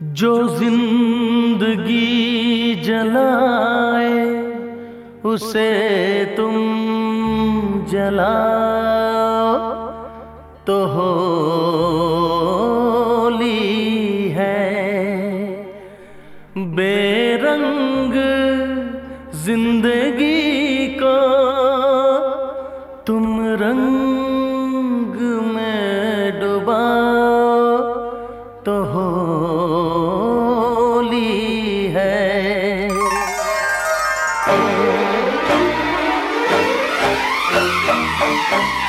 जो ज़िंदगी जलाए उसे तुम जलाओ। तो होली है बेरंग ज़िंदगी को तुम रंग Thank you.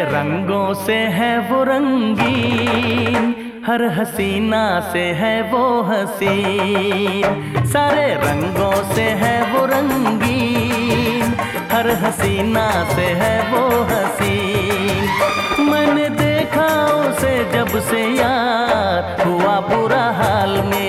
रंगों से है वो रंगीन, हर हसीना से है वो हसीन। सारे रंगों से है वो रंगीन, हर हसीना से है वो हसीन। मैंने देखा उसे जब से यार हुआ बुरा हाल मेरा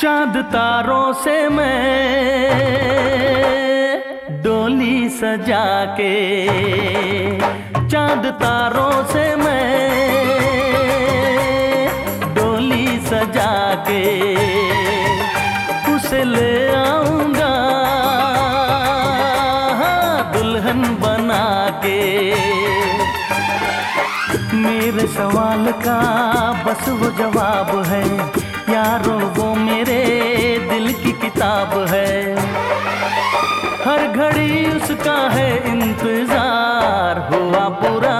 चाँद तारों से मैं डोली सजा के चाँद तारों से मैं डोली सजा के उसे ले आऊँगा। दुल्हन बना के। मेरे सवाल का बस वो जवाब है। यारो वो मेरे दिल की किताब है। हर घड़ी उसका है इंतज़ार। हुआ बुरा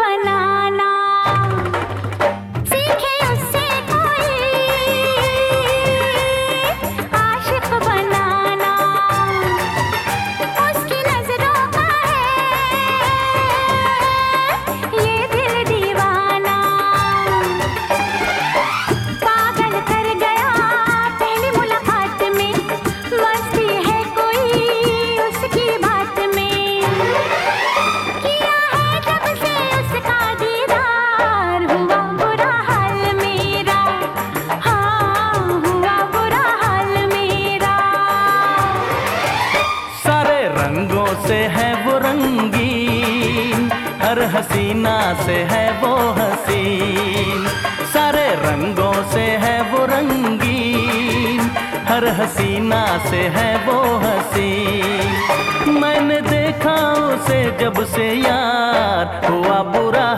बना हर हसीना से है वो हसीन। सारे रंगों से है वो रंगीन। हर हसीना से है वो हसीन। मैंने देखा उसे जब से यार हुआ बुरा